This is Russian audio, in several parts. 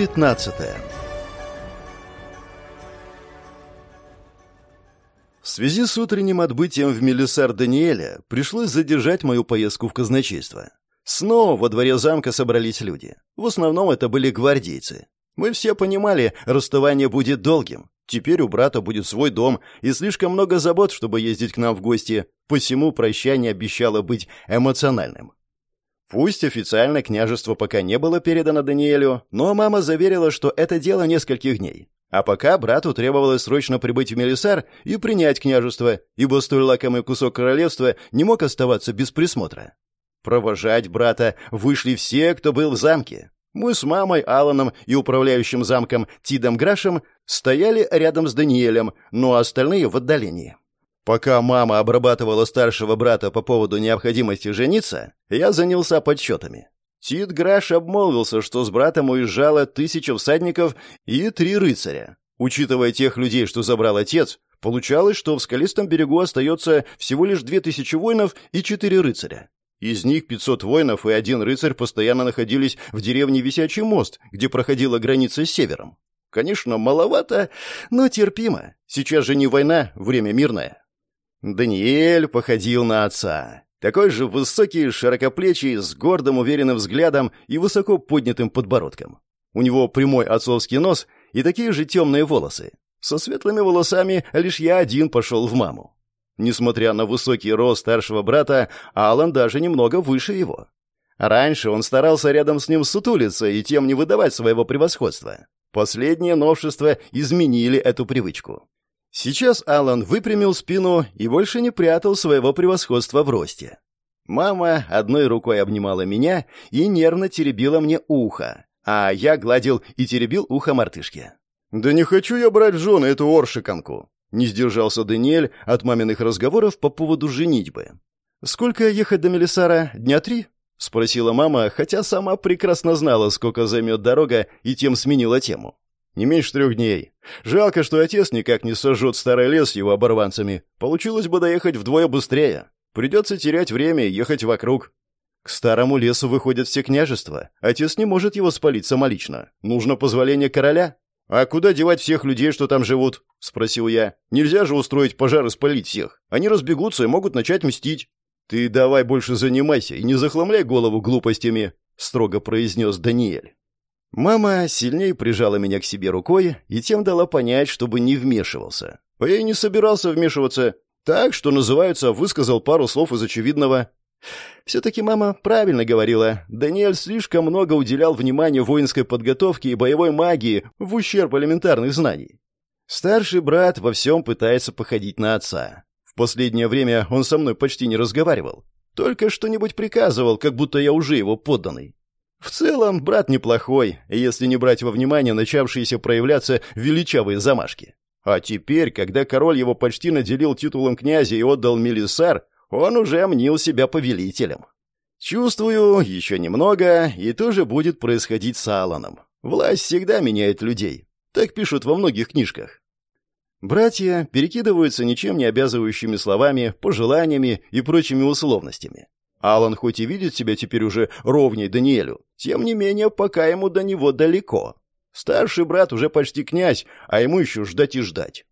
15 В связи с утренним отбытием в Мелисар Даниэля пришлось задержать мою поездку в казначейство. Снова во дворе замка собрались люди. В основном это были гвардейцы. Мы все понимали, расставание будет долгим. Теперь у брата будет свой дом и слишком много забот, чтобы ездить к нам в гости, посему прощание обещало быть эмоциональным. Пусть официально княжество пока не было передано Даниэлю, но мама заверила, что это дело нескольких дней. А пока брату требовалось срочно прибыть в Мелисар и принять княжество, ибо столь лакомый кусок королевства не мог оставаться без присмотра. Провожать брата вышли все, кто был в замке. Мы с мамой, Аланом и управляющим замком Тидом Грашем стояли рядом с Даниэлем, но остальные в отдалении. Пока мама обрабатывала старшего брата по поводу необходимости жениться, я занялся подсчетами. Тит Граш обмолвился, что с братом уезжало тысяча всадников и три рыцаря. Учитывая тех людей, что забрал отец, получалось, что в скалистом берегу остается всего лишь две тысячи воинов и четыре рыцаря. Из них 500 воинов и один рыцарь постоянно находились в деревне Висячий мост, где проходила граница с севером. Конечно, маловато, но терпимо. Сейчас же не война, время мирное. Даниэль походил на отца. Такой же высокий, широкоплечий, с гордым, уверенным взглядом и высоко поднятым подбородком. У него прямой отцовский нос и такие же темные волосы. Со светлыми волосами лишь я один пошел в маму. Несмотря на высокий рост старшего брата, Алан даже немного выше его. Раньше он старался рядом с ним сутулиться и тем не выдавать своего превосходства. Последние новшества изменили эту привычку. Сейчас Алан выпрямил спину и больше не прятал своего превосходства в росте. Мама одной рукой обнимала меня и нервно теребила мне ухо, а я гладил и теребил ухо мартышки. «Да не хочу я брать в жены эту оршиканку!» Не сдержался Даниэль от маминых разговоров по поводу женитьбы. «Сколько ехать до Мелисара? Дня три?» — спросила мама, хотя сама прекрасно знала, сколько займет дорога, и тем сменила тему. Не меньше трех дней. Жалко, что отец никак не сожжет старый лес его оборванцами. Получилось бы доехать вдвое быстрее. Придется терять время и ехать вокруг. К старому лесу выходят все княжества. Отец не может его спалить самолично. Нужно позволение короля. А куда девать всех людей, что там живут? Спросил я. Нельзя же устроить пожар и спалить всех. Они разбегутся и могут начать мстить. Ты давай больше занимайся и не захламляй голову глупостями, строго произнес Даниэль. Мама сильнее прижала меня к себе рукой и тем дала понять, чтобы не вмешивался. А я и не собирался вмешиваться. Так, что называется, высказал пару слов из очевидного. Все-таки мама правильно говорила. Даниэль слишком много уделял внимания воинской подготовке и боевой магии в ущерб элементарных знаний. Старший брат во всем пытается походить на отца. В последнее время он со мной почти не разговаривал. Только что-нибудь приказывал, как будто я уже его подданный. В целом, брат неплохой, если не брать во внимание начавшиеся проявляться величавые замашки. А теперь, когда король его почти наделил титулом князя и отдал Мелисар, он уже мнил себя повелителем. Чувствую, еще немного, и то же будет происходить с Аланом. Власть всегда меняет людей. Так пишут во многих книжках. Братья перекидываются ничем не обязывающими словами, пожеланиями и прочими условностями. Алан хоть и видит себя теперь уже ровней Даниэлю, тем не менее, пока ему до него далеко. Старший брат уже почти князь, а ему еще ждать и ждать.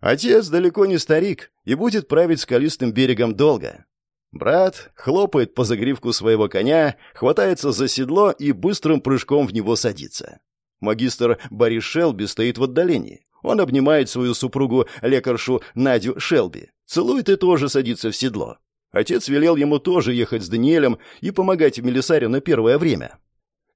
Отец далеко не старик и будет править скалистым берегом долго. Брат хлопает по загривку своего коня, хватается за седло и быстрым прыжком в него садится. Магистр Борис Шелби стоит в отдалении. Он обнимает свою супругу, лекаршу Надю Шелби, целует и тоже садится в седло. Отец велел ему тоже ехать с Даниэлем и помогать Мелисаре на первое время.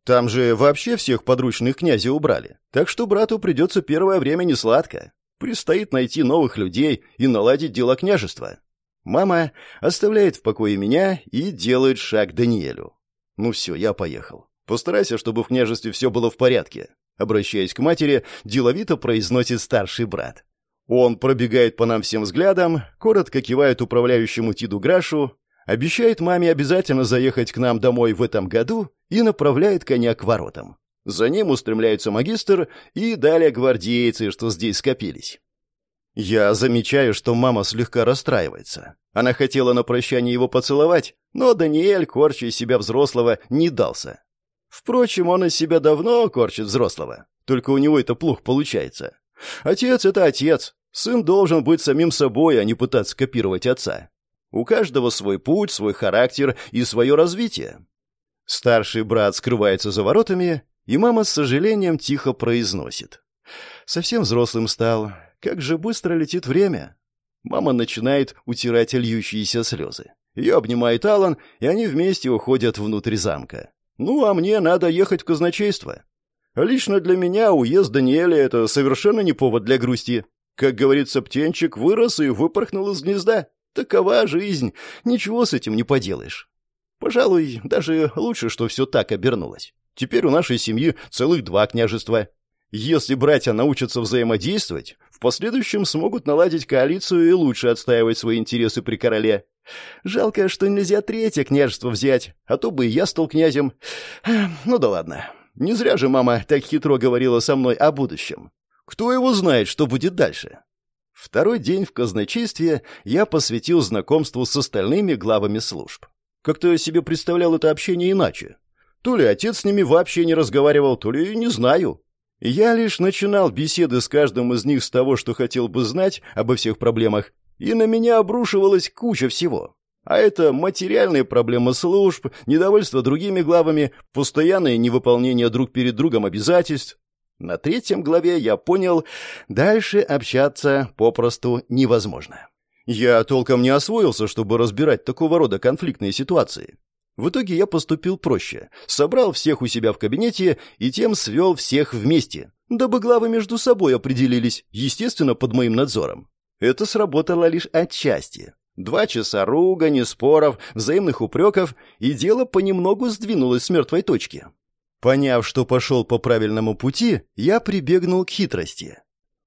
Там же вообще всех подручных князя убрали, так что брату придется первое время не сладко. Предстоит найти новых людей и наладить дела княжества. Мама оставляет в покое меня и делает шаг Даниэлю. Ну все, я поехал. Постарайся, чтобы в княжестве все было в порядке. Обращаясь к матери, деловито произносит старший брат. Он пробегает по нам всем взглядом, коротко кивает управляющему Тиду Грашу, обещает маме обязательно заехать к нам домой в этом году и направляет коня к воротам. За ним устремляется магистр и далее гвардейцы, что здесь скопились. Я замечаю, что мама слегка расстраивается. Она хотела на прощание его поцеловать, но Даниэль, корча из себя взрослого, не дался. Впрочем, он из себя давно корчит взрослого. Только у него это плохо получается. Отец — это отец. Сын должен быть самим собой, а не пытаться копировать отца. У каждого свой путь, свой характер и свое развитие. Старший брат скрывается за воротами, и мама с сожалением тихо произносит. Совсем взрослым стал. Как же быстро летит время. Мама начинает утирать льющиеся слезы. Ее обнимает Алан, и они вместе уходят внутрь замка. Ну, а мне надо ехать в казначейство. Лично для меня уезд Даниэля — это совершенно не повод для грусти. Как говорится, птенчик вырос и выпорхнул из гнезда. Такова жизнь. Ничего с этим не поделаешь. Пожалуй, даже лучше, что все так обернулось. Теперь у нашей семьи целых два княжества. Если братья научатся взаимодействовать, в последующем смогут наладить коалицию и лучше отстаивать свои интересы при короле. Жалко, что нельзя третье княжество взять, а то бы и я стал князем. Ну да ладно. Не зря же мама так хитро говорила со мной о будущем. Кто его знает, что будет дальше? Второй день в казначействе я посвятил знакомству с остальными главами служб. Как-то я себе представлял это общение иначе. То ли отец с ними вообще не разговаривал, то ли не знаю. Я лишь начинал беседы с каждым из них с того, что хотел бы знать обо всех проблемах, и на меня обрушивалась куча всего. А это материальные проблемы служб, недовольство другими главами, постоянное невыполнение друг перед другом обязательств. На третьем главе я понял, дальше общаться попросту невозможно. Я толком не освоился, чтобы разбирать такого рода конфликтные ситуации. В итоге я поступил проще. Собрал всех у себя в кабинете и тем свел всех вместе, дабы главы между собой определились, естественно, под моим надзором. Это сработало лишь отчасти. Два часа ругани, споров, взаимных упреков, и дело понемногу сдвинулось с мертвой точки. Поняв, что пошел по правильному пути, я прибегнул к хитрости.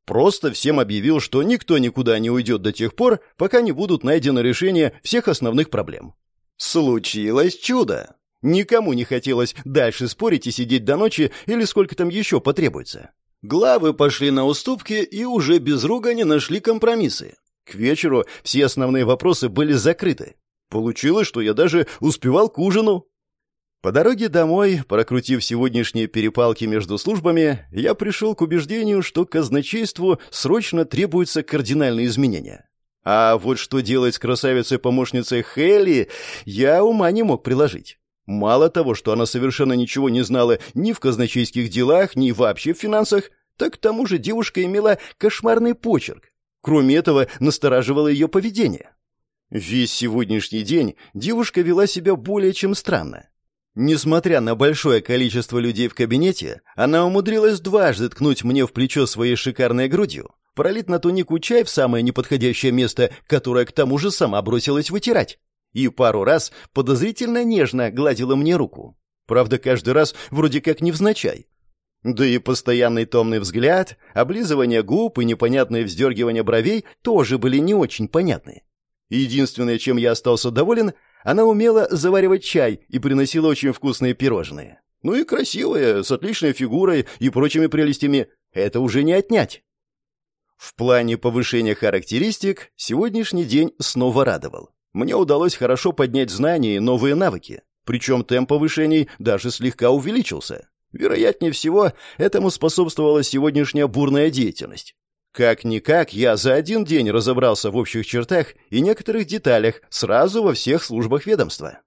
Просто всем объявил, что никто никуда не уйдет до тех пор, пока не будут найдены решения всех основных проблем. Случилось чудо. Никому не хотелось дальше спорить и сидеть до ночи или сколько там еще потребуется. Главы пошли на уступки и уже без ругани нашли компромиссы. К вечеру все основные вопросы были закрыты. Получилось, что я даже успевал к ужину. По дороге домой, прокрутив сегодняшние перепалки между службами, я пришел к убеждению, что казначейству срочно требуются кардинальные изменения. А вот что делать с красавицей-помощницей Хелли, я ума не мог приложить. Мало того, что она совершенно ничего не знала ни в казначейских делах, ни вообще в финансах, так к тому же девушка имела кошмарный почерк. Кроме этого, настораживало ее поведение. Весь сегодняшний день девушка вела себя более чем странно. Несмотря на большое количество людей в кабинете, она умудрилась дважды ткнуть мне в плечо своей шикарной грудью, пролить на тунику чай в самое неподходящее место, которое к тому же сама бросилась вытирать, и пару раз подозрительно нежно гладила мне руку. Правда, каждый раз вроде как невзначай. Да и постоянный томный взгляд, облизывание губ и непонятное вздергивание бровей тоже были не очень понятны. Единственное, чем я остался доволен, она умела заваривать чай и приносила очень вкусные пирожные. Ну и красивая, с отличной фигурой и прочими прелестями. Это уже не отнять. В плане повышения характеристик сегодняшний день снова радовал. Мне удалось хорошо поднять знания и новые навыки, причем темп повышений даже слегка увеличился. Вероятнее всего, этому способствовала сегодняшняя бурная деятельность. Как-никак, я за один день разобрался в общих чертах и некоторых деталях сразу во всех службах ведомства.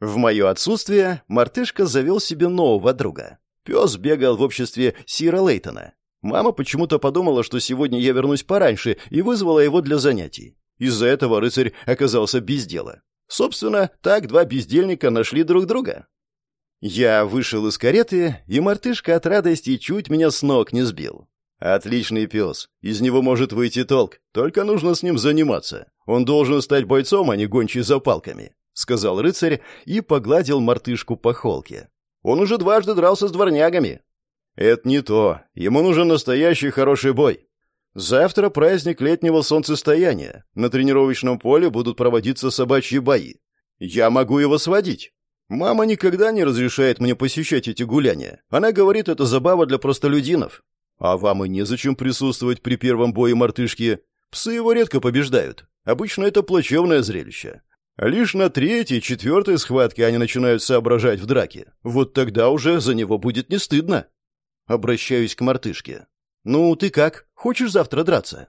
В мое отсутствие мартышка завел себе нового друга. Пес бегал в обществе Сира Лейтона, Мама почему-то подумала, что сегодня я вернусь пораньше, и вызвала его для занятий. Из-за этого рыцарь оказался без дела. Собственно, так два бездельника нашли друг друга. Я вышел из кареты, и мартышка от радости чуть меня с ног не сбил. Отличный пес. Из него может выйти толк. Только нужно с ним заниматься. Он должен стать бойцом, а не гончий за палками, сказал рыцарь и погладил мартышку по холке. Он уже дважды дрался с дворнягами. Это не то. Ему нужен настоящий хороший бой. Завтра праздник летнего солнцестояния. На тренировочном поле будут проводиться собачьи бои. Я могу его сводить. Мама никогда не разрешает мне посещать эти гуляния. Она говорит, это забава для простолюдинов. А вам и незачем присутствовать при первом бое мартышки. Псы его редко побеждают. Обычно это плачевное зрелище. Лишь на третьей, четвертой схватке они начинают соображать в драке. Вот тогда уже за него будет не стыдно. Обращаюсь к мартышке. «Ну, ты как? Хочешь завтра драться?»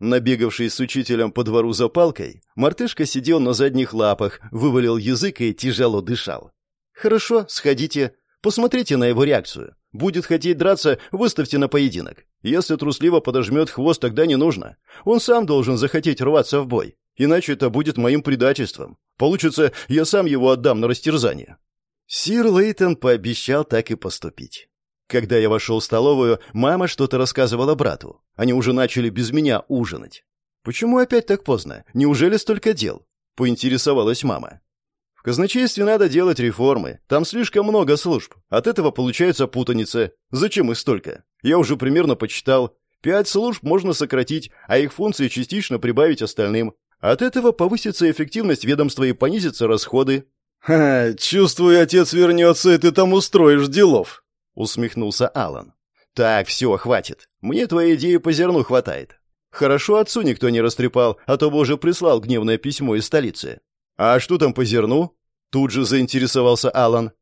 Набегавший с учителем по двору за палкой, мартышка сидел на задних лапах, вывалил язык и тяжело дышал. «Хорошо, сходите. Посмотрите на его реакцию. Будет хотеть драться, выставьте на поединок. Если трусливо подожмет хвост, тогда не нужно. Он сам должен захотеть рваться в бой. Иначе это будет моим предательством. Получится, я сам его отдам на растерзание». Сир Лейтон пообещал так и поступить. Когда я вошел в столовую, мама что-то рассказывала брату. Они уже начали без меня ужинать. «Почему опять так поздно? Неужели столько дел?» — поинтересовалась мама. «В казначействе надо делать реформы. Там слишком много служб. От этого получается путаница. Зачем их столько? Я уже примерно почитал. Пять служб можно сократить, а их функции частично прибавить остальным. От этого повысится эффективность ведомства и понизятся расходы. «Ха, чувствую, отец вернется, и ты там устроишь делов», — усмехнулся Алан. «Так, все, хватит. Мне твоей идеи по зерну хватает. Хорошо отцу никто не растрепал, а то бы уже прислал гневное письмо из столицы. А что там по зерну?» Тут же заинтересовался Алан.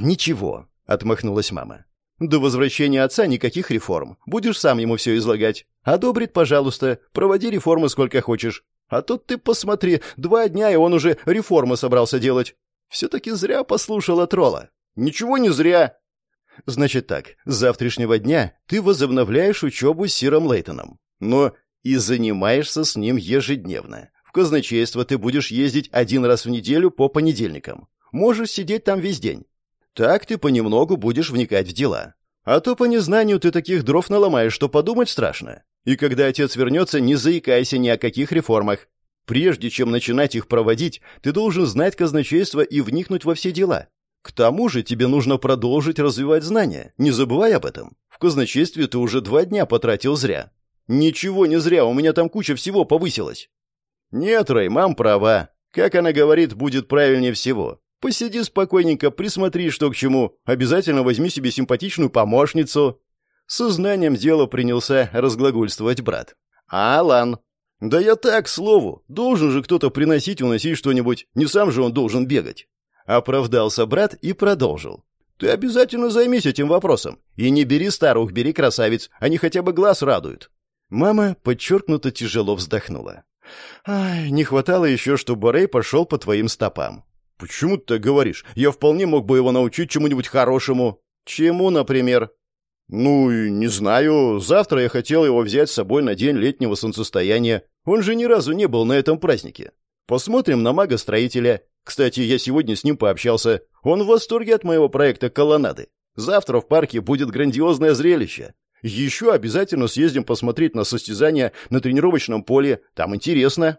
«Ничего», — отмахнулась мама. «До возвращения отца никаких реформ. Будешь сам ему все излагать. Одобрит, пожалуйста. Проводи реформы сколько хочешь. А тут ты посмотри, два дня, и он уже реформы собрался делать. Все-таки зря послушала тролла. Ничего не зря. Значит так, с завтрашнего дня ты возобновляешь учебу с Сиром Лейтоном. Но и занимаешься с ним ежедневно. Казначейство ты будешь ездить один раз в неделю по понедельникам. Можешь сидеть там весь день. Так ты понемногу будешь вникать в дела. А то по незнанию ты таких дров наломаешь, что подумать страшно. И когда отец вернется, не заикайся ни о каких реформах. Прежде чем начинать их проводить, ты должен знать казначейство и вникнуть во все дела. К тому же тебе нужно продолжить развивать знания. Не забывай об этом. В казначействе ты уже два дня потратил зря. Ничего не зря, у меня там куча всего повысилась. Нет, Рэй, мам права. Как она говорит, будет правильнее всего. Посиди спокойненько, присмотри, что к чему. Обязательно возьми себе симпатичную помощницу. Сознанием дела принялся разглагольствовать брат. «Алан!» «Да я так, слову. Должен же кто-то приносить уносить что-нибудь. Не сам же он должен бегать». Оправдался брат и продолжил. «Ты обязательно займись этим вопросом. И не бери старух, бери красавиц. Они хотя бы глаз радуют». Мама подчеркнуто тяжело вздохнула. «Ай, не хватало еще, чтобы Рэй пошел по твоим стопам». «Почему ты так говоришь? Я вполне мог бы его научить чему-нибудь хорошему». «Чему, например?» «Ну, не знаю. Завтра я хотел его взять с собой на день летнего солнцестояния. Он же ни разу не был на этом празднике. Посмотрим на мага-строителя. Кстати, я сегодня с ним пообщался. Он в восторге от моего проекта «Колоннады». Завтра в парке будет грандиозное зрелище. Еще обязательно съездим посмотреть на состязания на тренировочном поле. Там интересно».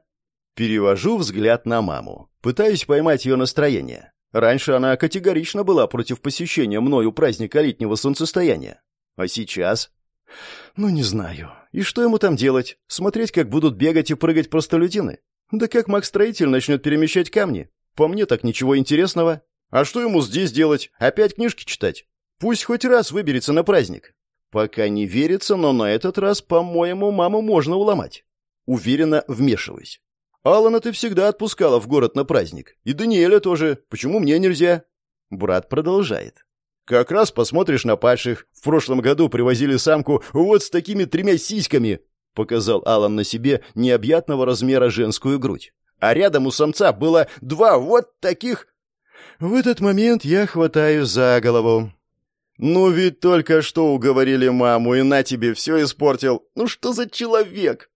Перевожу взгляд на маму. Пытаюсь поймать ее настроение. Раньше она категорично была против посещения мною праздника летнего солнцестояния. А сейчас? Ну, не знаю. И что ему там делать? Смотреть, как будут бегать и прыгать простолюдины? Да как маг-строитель начнет перемещать камни? По мне так ничего интересного. А что ему здесь делать? Опять книжки читать? Пусть хоть раз выберется на праздник. Пока не верится, но на этот раз, по-моему, маму можно уломать. Уверенно вмешиваюсь. Алана ты всегда отпускала в город на праздник. И Даниэля тоже. Почему мне нельзя? Брат продолжает. Как раз посмотришь на падших. В прошлом году привозили самку вот с такими тремя сиськами, показал Алан на себе необъятного размера женскую грудь. А рядом у самца было два вот таких. В этот момент я хватаю за голову. Ну ведь только что уговорили маму, и на тебе все испортил. Ну что за человек?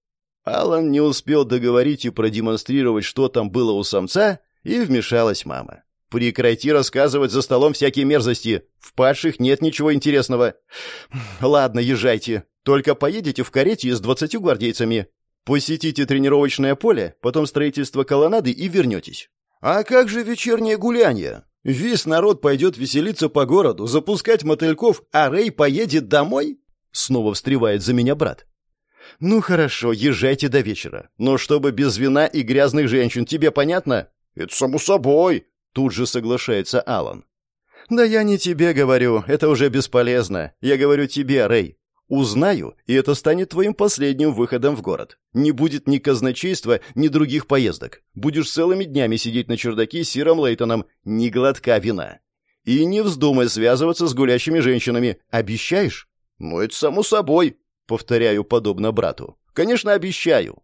Алан не успел договорить и продемонстрировать, что там было у самца, и вмешалась мама. Прекрати рассказывать за столом всякие мерзости. В падших нет ничего интересного. Ладно, езжайте. Только поедете в карете с двадцатью гвардейцами. Посетите тренировочное поле, потом строительство колоннады и вернетесь. А как же вечернее гуляние? Весь народ пойдет веселиться по городу, запускать мотыльков, а Рэй поедет домой? Снова встревает за меня брат. Ну хорошо, езжайте до вечера. Но чтобы без вина и грязных женщин, тебе понятно? Это само собой, Тут же соглашается Алан. «Да я не тебе говорю, это уже бесполезно. Я говорю тебе, Рэй. Узнаю, и это станет твоим последним выходом в город. Не будет ни казначейства, ни других поездок. Будешь целыми днями сидеть на чердаке с Сиром Лейтоном, ни глотка вина. И не вздумай связываться с гулящими женщинами. Обещаешь? Ну, это само собой, повторяю подобно брату. Конечно, обещаю.